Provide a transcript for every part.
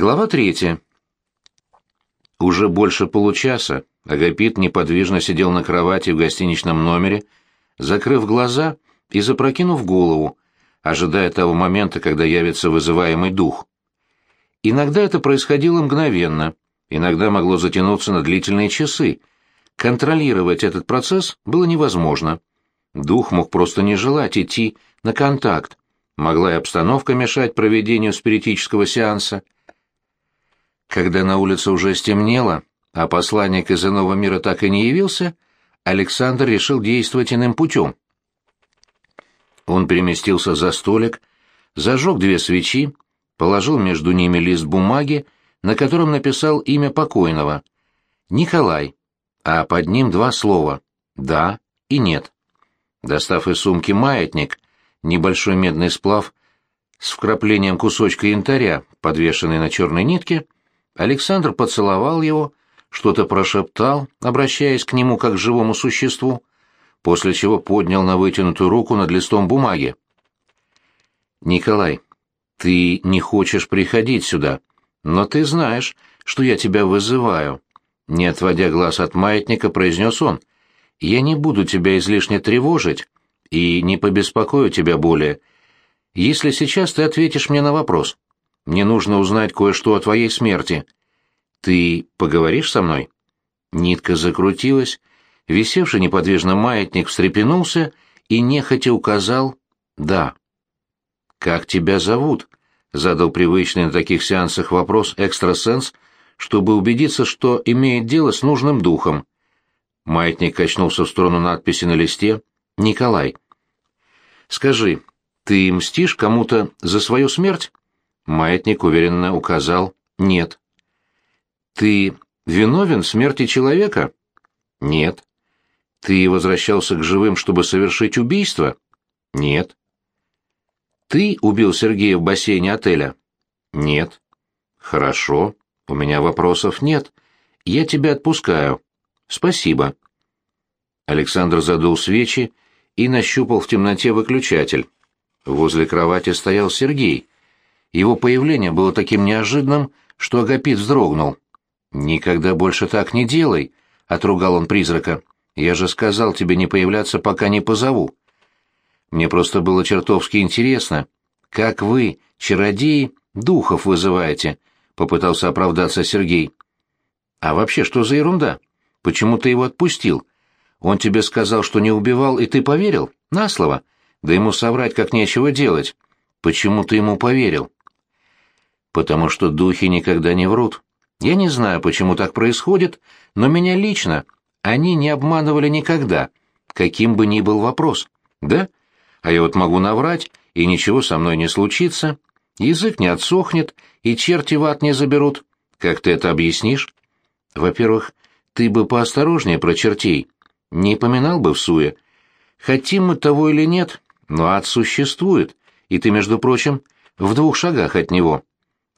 Глава третья. Уже больше получаса Агапит неподвижно сидел на кровати в гостиничном номере, закрыв глаза и запрокинув голову, ожидая того момента, когда явится вызываемый дух. Иногда это происходило мгновенно, иногда могло затянуться на длительные часы. Контролировать этот процесс было невозможно. Дух мог просто не желать идти на контакт, могла и обстановка мешать проведению спиритического сеанса. Когда на улице уже стемнело, а посланник из иного мира так и не явился, Александр решил действовать иным путем. Он переместился за столик, зажег две свечи, положил между ними лист бумаги, на котором написал имя покойного. Николай, а под ним два слова «да» и «нет». Достав из сумки маятник, небольшой медный сплав с вкраплением кусочка янтаря, подвешенный на черной нитке, Александр поцеловал его, что-то прошептал, обращаясь к нему как к живому существу, после чего поднял на вытянутую руку над листом бумаги. «Николай, ты не хочешь приходить сюда, но ты знаешь, что я тебя вызываю», — не отводя глаз от маятника, произнес он. «Я не буду тебя излишне тревожить и не побеспокою тебя более, если сейчас ты ответишь мне на вопрос». Мне нужно узнать кое-что о твоей смерти. Ты поговоришь со мной?» Нитка закрутилась, висевший неподвижно маятник встрепенулся и нехотя указал «да». «Как тебя зовут?» — задал привычный на таких сеансах вопрос экстрасенс, чтобы убедиться, что имеет дело с нужным духом. Маятник качнулся в сторону надписи на листе «Николай». «Скажи, ты мстишь кому-то за свою смерть?» Маятник уверенно указал «нет». «Ты виновен в смерти человека?» «Нет». «Ты возвращался к живым, чтобы совершить убийство?» «Нет». «Ты убил Сергея в бассейне отеля?» «Нет». «Хорошо. У меня вопросов нет. Я тебя отпускаю. Спасибо». Александр задул свечи и нащупал в темноте выключатель. Возле кровати стоял Сергей — его появление было таким неожиданным, что Агапит вздрогнул. «Никогда больше так не делай», — отругал он призрака. «Я же сказал тебе не появляться, пока не позову». «Мне просто было чертовски интересно, как вы, чародеи, духов вызываете», — попытался оправдаться Сергей. «А вообще, что за ерунда? Почему ты его отпустил? Он тебе сказал, что не убивал, и ты поверил? На слово? Да ему соврать как нечего делать. Почему ты ему поверил?» Потому что духи никогда не врут. Я не знаю, почему так происходит, но меня лично они не обманывали никогда, каким бы ни был вопрос. Да? А я вот могу наврать, и ничего со мной не случится, язык не отсохнет, и черти в ад не заберут. Как ты это объяснишь? Во-первых, ты бы поосторожнее про чертей, не поминал бы в суе. Хотим мы того или нет, но ад существует, и ты, между прочим, в двух шагах от него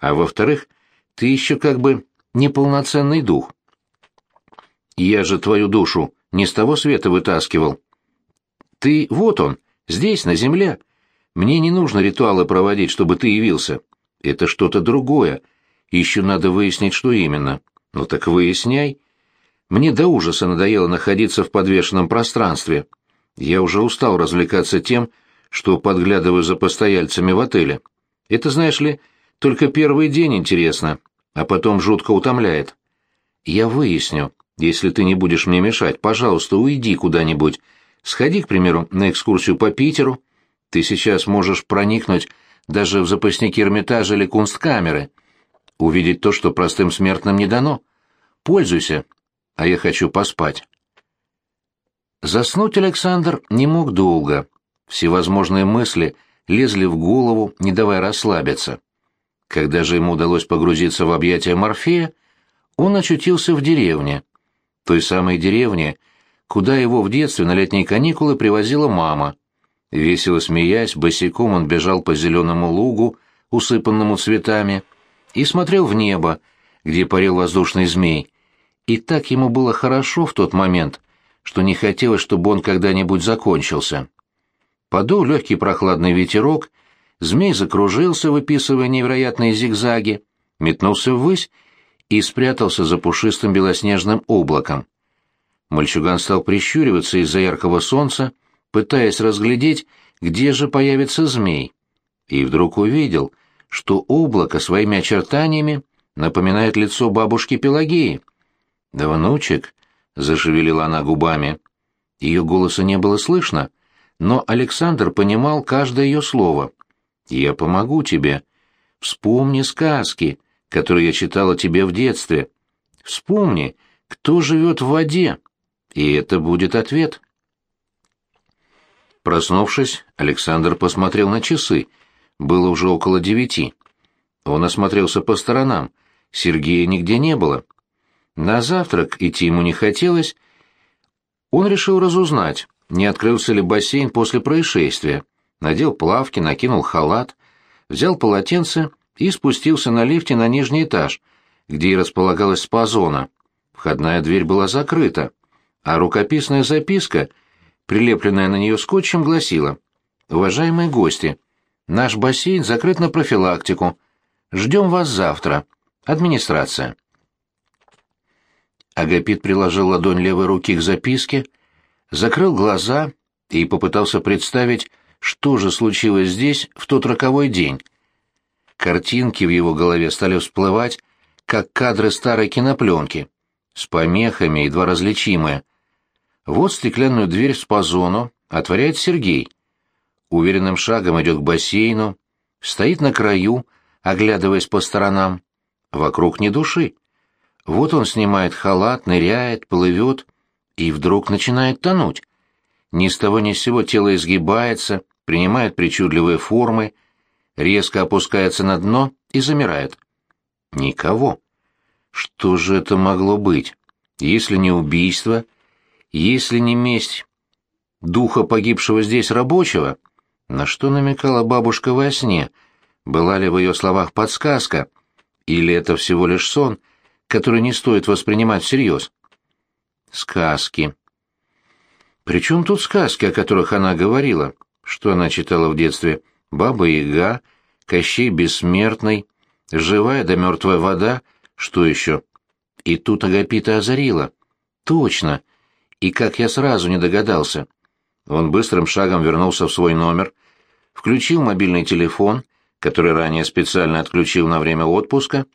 а во-вторых, ты еще как бы неполноценный дух. Я же твою душу не с того света вытаскивал. Ты вот он, здесь, на земле. Мне не нужно ритуалы проводить, чтобы ты явился. Это что-то другое. Еще надо выяснить, что именно. Ну так выясняй. Мне до ужаса надоело находиться в подвешенном пространстве. Я уже устал развлекаться тем, что подглядываю за постояльцами в отеле. Это, знаешь ли, только первый день интересно, а потом жутко утомляет. Я выясню. Если ты не будешь мне мешать, пожалуйста, уйди куда-нибудь. Сходи, к примеру, на экскурсию по Питеру. Ты сейчас можешь проникнуть даже в запасники Эрмитажа или Кунсткамеры. Увидеть то, что простым смертным не дано. Пользуйся, а я хочу поспать. Заснуть Александр не мог долго. Всевозможные мысли лезли в голову, не давая расслабиться. Когда же ему удалось погрузиться в объятия Морфея, он очутился в деревне. Той самой деревне, куда его в детстве на летние каникулы привозила мама. Весело смеясь, босиком он бежал по зеленому лугу, усыпанному цветами, и смотрел в небо, где парил воздушный змей. И так ему было хорошо в тот момент, что не хотелось, чтобы он когда-нибудь закончился. Подул легкий прохладный ветерок, Змей закружился, выписывая невероятные зигзаги. метнулся ввысь и спрятался за пушистым белоснежным облаком. Мальчуган стал прищуриваться из-за яркого солнца, пытаясь разглядеть, где же появится змей. И вдруг увидел, что облако своими очертаниями напоминает лицо бабушки Пелагеи. «Да, внучек», — зашевелила она губами. Ее голоса не было слышно, но Александр понимал каждое ее слово. «Я помогу тебе. Вспомни сказки, которые я читала тебе в детстве. Вспомни, кто живет в воде, и это будет ответ». Проснувшись, Александр посмотрел на часы. Было уже около девяти. Он осмотрелся по сторонам. Сергея нигде не было. На завтрак идти ему не хотелось. Он решил разузнать, не открылся ли бассейн после происшествия. Надел плавки, накинул халат, взял полотенце и спустился на лифте на нижний этаж, где и располагалась спа-зона. Входная дверь была закрыта, а рукописная записка, прилепленная на нее скотчем, гласила «Уважаемые гости, наш бассейн закрыт на профилактику. Ждем вас завтра. Администрация». Агапит приложил ладонь левой руки к записке, закрыл глаза и попытался представить, что же случилось здесь в тот роковой день. Картинки в его голове стали всплывать, как кадры старой кинопленки, с помехами, едва различимые. Вот стеклянную дверь в спа-зону отворяет Сергей. Уверенным шагом идет к бассейну, стоит на краю, оглядываясь по сторонам. Вокруг ни души. Вот он снимает халат, ныряет, плывет и вдруг начинает тонуть. Ни с того ни с сего тело изгибается, принимает причудливые формы, резко опускается на дно и замирает. Никого. Что же это могло быть? Если не убийство, если не месть духа погибшего здесь рабочего, на что намекала бабушка во сне? Была ли в ее словах подсказка? Или это всего лишь сон — которые не стоит воспринимать всерьез. Сказки. Причем тут сказки, о которых она говорила? Что она читала в детстве? Баба-яга, Кощей Бессмертный, Живая да мертвая вода, что еще? И тут Агапита озарила. Точно. И как я сразу не догадался. Он быстрым шагом вернулся в свой номер, включил мобильный телефон, который ранее специально отключил на время отпуска,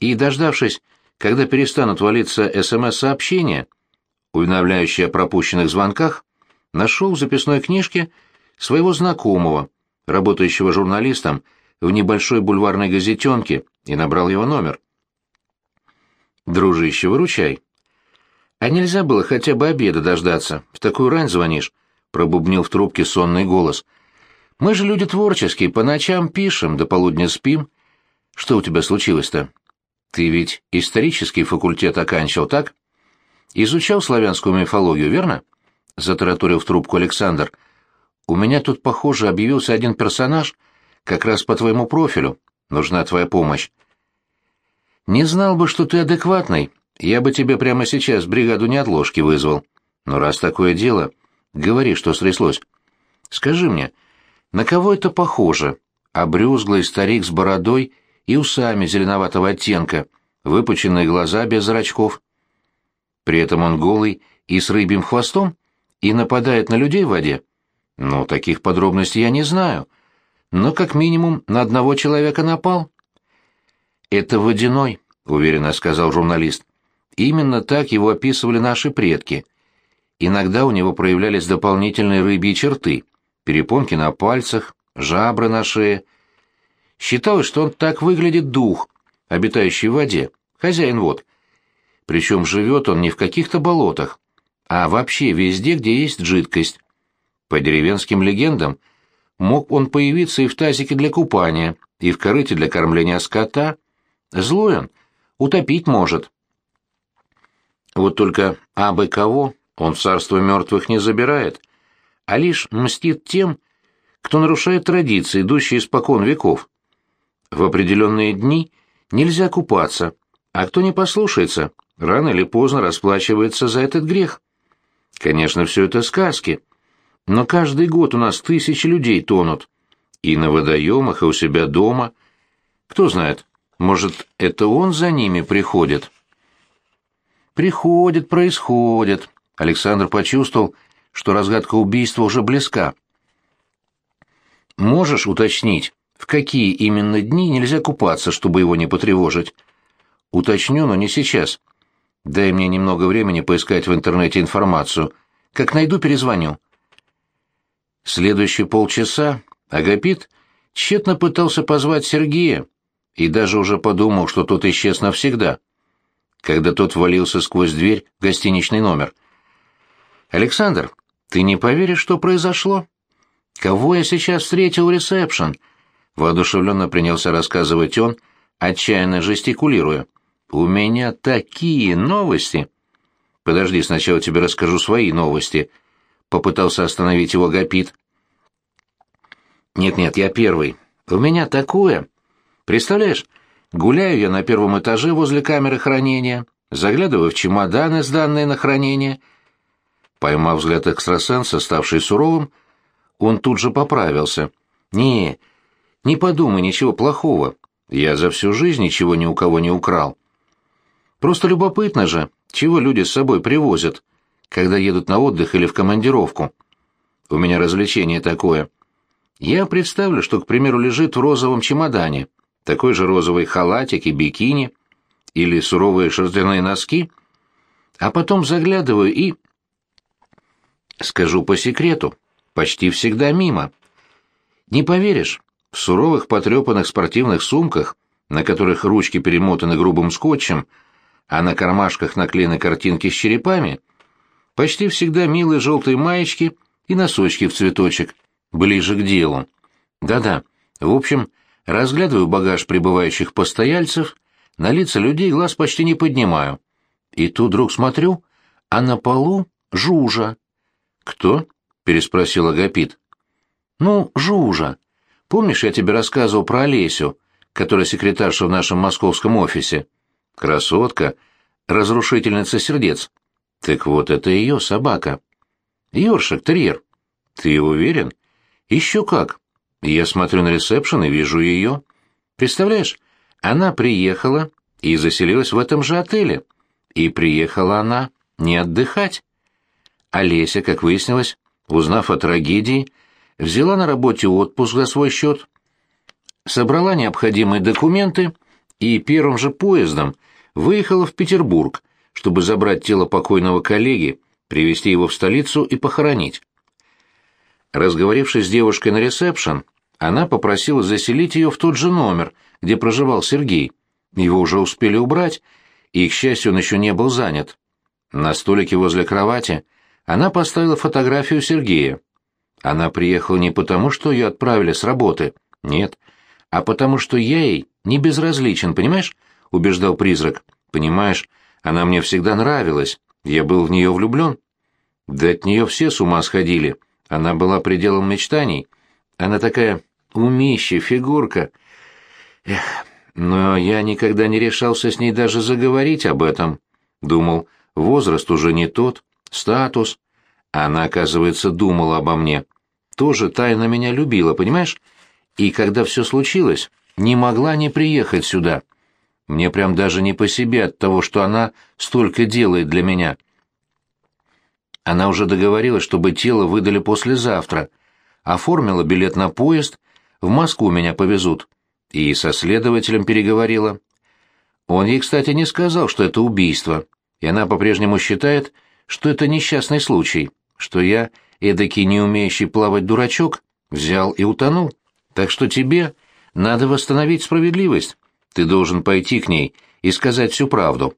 и, дождавшись, когда перестанут валиться СМС-сообщения, уведомляющие о пропущенных звонках, нашел в записной книжке своего знакомого, работающего журналистом в небольшой бульварной газетенке, и набрал его номер. «Дружище, выручай». «А нельзя было хотя бы обеда дождаться? В такую рань звонишь?» — пробубнил в трубке сонный голос. «Мы же люди творческие, по ночам пишем, до полудня спим. Что у тебя случилось-то?» Ты ведь исторический факультет оканчивал, так? Изучал славянскую мифологию, верно? Затараторил в трубку Александр. У меня тут, похоже, объявился один персонаж, как раз по твоему профилю. Нужна твоя помощь. Не знал бы, что ты адекватный, я бы тебе прямо сейчас бригаду неотложки вызвал. Но раз такое дело, говори, что стряслось. Скажи мне, на кого это похоже? Обрюзглый старик с бородой и усами зеленоватого оттенка, выпученные глаза без зрачков. При этом он голый и с рыбьим хвостом и нападает на людей в воде. Ну, таких подробностей я не знаю, но как минимум на одного человека напал. «Это водяной», — уверенно сказал журналист. «Именно так его описывали наши предки. Иногда у него проявлялись дополнительные рыбьи черты, перепонки на пальцах, жабры на шее, Считалось, что он так выглядит дух, обитающий в воде, хозяин вод. Причем живет он не в каких-то болотах, а вообще везде, где есть жидкость. По деревенским легендам, мог он появиться и в тазике для купания, и в корыте для кормления скота. Злой он, утопить может. Вот только абы кого он в царство мертвых не забирает, а лишь мстит тем, кто нарушает традиции, идущие испокон веков. В определенные дни нельзя купаться, а кто не послушается, рано или поздно расплачивается за этот грех. Конечно, все это сказки, но каждый год у нас тысячи людей тонут. И на водоемах, и у себя дома. Кто знает, Может, это он за ними приходит? Приходит, происходит. Александр почувствовал, что разгадка убийства уже близка. Можешь уточнить, в какие именно дни нельзя купаться, чтобы его не потревожить? Уточню, но не сейчас. Дай мне немного времени поискать в интернете информацию. Как найду, перезвоню. Следующие полчаса Агапит тщетно пытался позвать Сергея и даже уже подумал, что тот исчез навсегда, когда тот ввалился сквозь дверь в гостиничный номер. «Александр, ты не поверишь, что произошло? Кого я сейчас встретил ресепшн?» Воодушевленно принялся рассказывать он, отчаянно жестикулируя. «У меня такие новости!» «Подожди, сначала тебе расскажу свои новости», — попытался остановить его Гапит. «Нет-нет, я первый. У меня такое. Представляешь, гуляю я на первом этаже возле камеры хранения, заглядываю в чемоданы, сданные на хранение». Поймав взгляд экстрасенса, ставший суровым, он тут же поправился. «Не, не подумай ничего плохого. Я за всю жизнь ничего ни у кого не украл. Просто любопытно же, чего люди с собой привозят, когда едут на отдых или в командировку. У меня развлечение такое. Я представлю, что, к примеру, лежит в розовом чемодане такой же розовый халатик и бикини или суровые шерстяные носки, а потом заглядываю и... Скажу по секрету, почти всегда мимо. Не поверишь, в суровых потрепанных спортивных сумках, на которых ручки перемотаны грубым скотчем, а на кармашках наклеены картинки с черепами, почти всегда милые желтые маечки и носочки в цветочек, ближе к делу. Да-да, в общем, разглядываю багаж прибывающих постояльцев, на лица людей глаз почти не поднимаю. И тут вдруг смотрю, а на полу Жужа. «Кто?» — переспросил Агапит. «Ну, Жужа. Помнишь, я тебе рассказывал про Олесю, которая секретарша в нашем московском офисе?» Красотка, разрушительница сердец. Так вот, это ее собака. Ёршик, терьер. Ты уверен? Еще как. Я смотрю на ресепшн и вижу ее. Представляешь, она приехала и заселилась в этом же отеле. И приехала она не отдыхать. Олеся, как выяснилось, узнав о трагедии, взяла на работе отпуск за свой счет, собрала необходимые документы и первым же поездом выехала в Петербург, чтобы забрать тело покойного коллеги, привезти его в столицу и похоронить. Разговорившись с девушкой на ресепшн, она попросила заселить ее в тот же номер, где проживал Сергей. Его уже успели убрать, и, к счастью, он еще не был занят. На столике возле кровати она поставила фотографию Сергея. Она приехала не потому, что ее отправили с работы, нет, а потому что я ей не безразличен, понимаешь? убеждал призрак. Понимаешь, она мне всегда нравилась. Я был в нее влюблен. Да от нее все с ума сходили. Она была пределом мечтаний. Она такая умища, фигурка. Эх, но я никогда не решался с ней даже заговорить об этом. Думал, возраст уже не тот, статус. Она, оказывается, думала обо мне. Тоже тайно меня любила, понимаешь? И когда все случилось, не могла не приехать сюда. Мне прям даже не по себе от того, что она столько делает для меня. Она уже договорилась, чтобы тело выдали послезавтра. Оформила билет на поезд, в Москву меня повезут. И со следователем переговорила. Он ей, кстати, не сказал, что это убийство, и она по-прежнему считает, что это несчастный случай, что я, эдакий не умеющий плавать дурачок, взял и утонул. Так что тебе надо восстановить справедливость. Ты должен пойти к ней и сказать всю правду.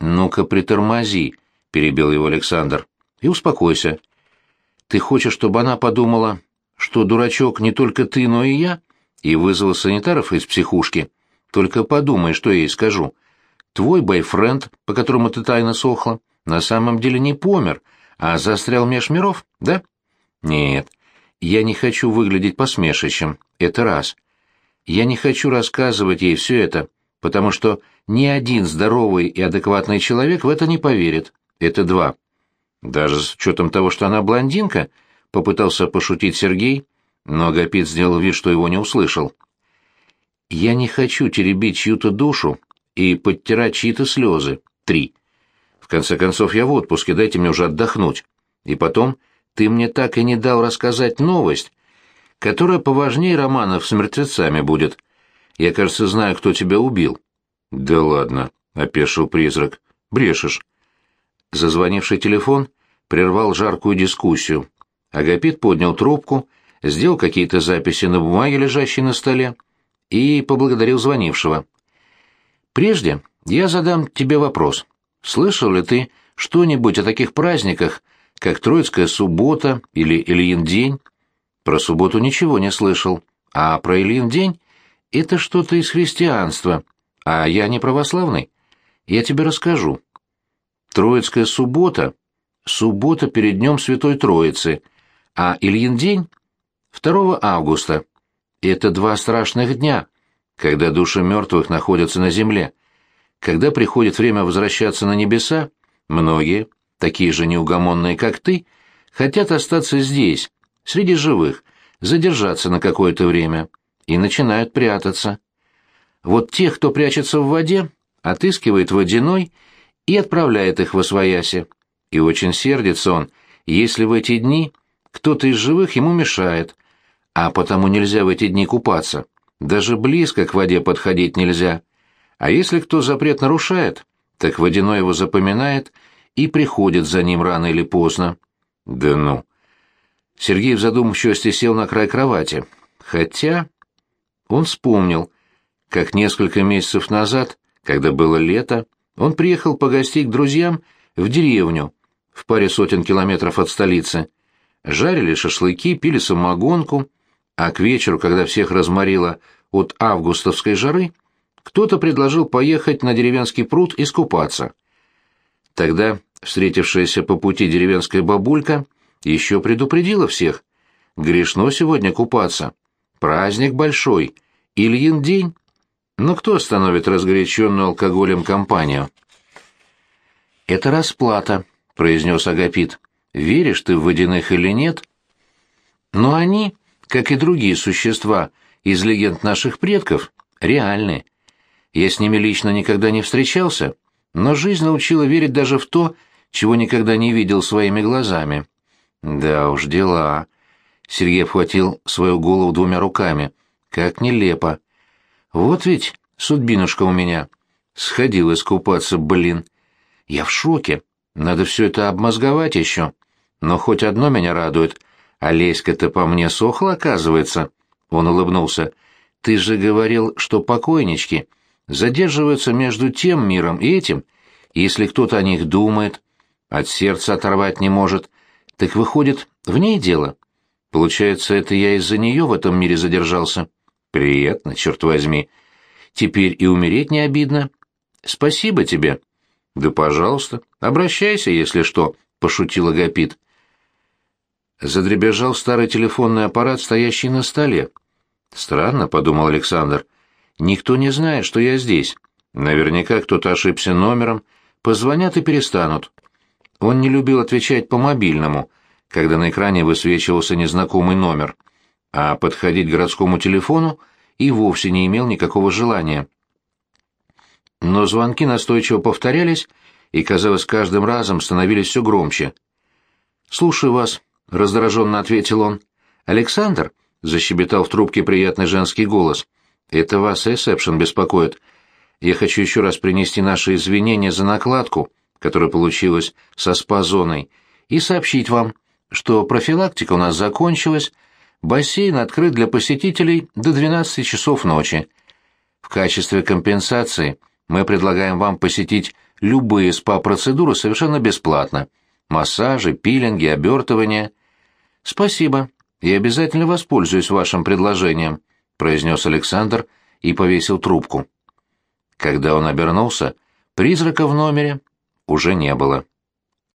Ну-ка, притормози, перебил его Александр. И успокойся. Ты хочешь, чтобы она подумала, что дурачок не только ты, но и я, и вызвала санитаров из психушки? Только подумай, что я ей скажу. Твой бойфренд, по которому ты тайно сохла, на самом деле не помер, а застрял меж миров, да? Нет, я не хочу выглядеть посмешищем, это раз. Я не хочу рассказывать ей все это, потому что ни один здоровый и адекватный человек в это не поверит. Это два. Даже с учетом того, что она блондинка, попытался пошутить Сергей, но Агапит сделал вид, что его не услышал. Я не хочу теребить чью-то душу и подтирать чьи-то слезы. Три. В конце концов, я в отпуске, дайте мне уже отдохнуть. И потом, ты мне так и не дал рассказать новость, которая поважнее романов с мертвецами будет. Я, кажется, знаю, кто тебя убил. Да ладно, — опешил призрак. Брешешь. Зазвонивший телефон прервал жаркую дискуссию. Агапит поднял трубку, сделал какие-то записи на бумаге, лежащей на столе, и поблагодарил звонившего. «Прежде я задам тебе вопрос. Слышал ли ты что-нибудь о таких праздниках, как Троицкая суббота или Ильин день?» «Про субботу ничего не слышал. А про Ильин день — это что-то из христианства, а я не православный. Я тебе расскажу. Троицкая суббота — суббота перед днем Святой Троицы, а Ильин день — 2 августа. Это два страшных дня, когда души мертвых находятся на земле. Когда приходит время возвращаться на небеса, многие, такие же неугомонные, как ты, хотят остаться здесь, среди живых, задержаться на какое-то время, и начинают прятаться. Вот тех, кто прячется в воде, отыскивает водяной и отправляет их в освояси. И очень сердится он, если в эти дни кто-то из живых ему мешает, а потому нельзя в эти дни купаться. Даже близко к воде подходить нельзя. А если кто запрет нарушает, так водяной его запоминает и приходит за ним рано или поздно. Да ну. Сергей в задумчивости сел на край кровати. Хотя... Он вспомнил, как несколько месяцев назад когда было лето, он приехал погостить к друзьям в деревню, в паре сотен километров от столицы. Жарили шашлыки, пили самогонку, а к вечеру, когда всех разморило от августовской жары, кто-то предложил поехать на деревенский пруд искупаться. Тогда встретившаяся по пути деревенская бабулька еще предупредила всех. Грешно сегодня купаться. Праздник большой. Ильин день. Но кто остановит разгоряченную алкоголем компанию? «Это расплата», — произнес Агапит. «Веришь ты в водяных или нет?» «Но они, как и другие существа из легенд наших предков, реальны. Я с ними лично никогда не встречался, но жизнь научила верить даже в то, чего никогда не видел своими глазами». «Да уж, дела». Сергей обхватил свою голову двумя руками. «Как нелепо. Вот ведь судьбинушка у меня. Сходил искупаться, блин. Я в шоке. Надо все это обмозговать еще. Но хоть одно меня радует. Олеська-то по мне сохла, оказывается. Он улыбнулся. Ты же говорил, что покойнички задерживаются между тем миром и этим. Если кто-то о них думает, от сердца оторвать не может, так выходит, в ней дело. Получается, это я из-за нее в этом мире задержался. Приятно, черт возьми. Теперь и умереть не обидно. Спасибо тебе. Да, пожалуйста, обращайся, если что, пошутил Агапит. Задребезжал старый телефонный аппарат, стоящий на столе. Странно, подумал Александр. Никто не знает, что я здесь. Наверняка кто-то ошибся номером, позвонят и перестанут. Он не любил отвечать по мобильному, когда на экране высвечивался незнакомый номер а подходить к городскому телефону и вовсе не имел никакого желания. Но звонки настойчиво повторялись и, казалось, каждым разом становились все громче. «Слушаю вас», — раздраженно ответил он. «Александр?» — защебетал в трубке приятный женский голос. «Это вас Эссепшн беспокоит. Я хочу еще раз принести наши извинения за накладку, которая получилась со спа-зоной, и сообщить вам, что профилактика у нас закончилась, Бассейн открыт для посетителей до 12 часов ночи. В качестве компенсации мы предлагаем вам посетить любые СПА-процедуры совершенно бесплатно. Массажи, пилинги, обертывания. Спасибо. Я обязательно воспользуюсь вашим предложением, произнес Александр и повесил трубку. Когда он обернулся, призрака в номере уже не было.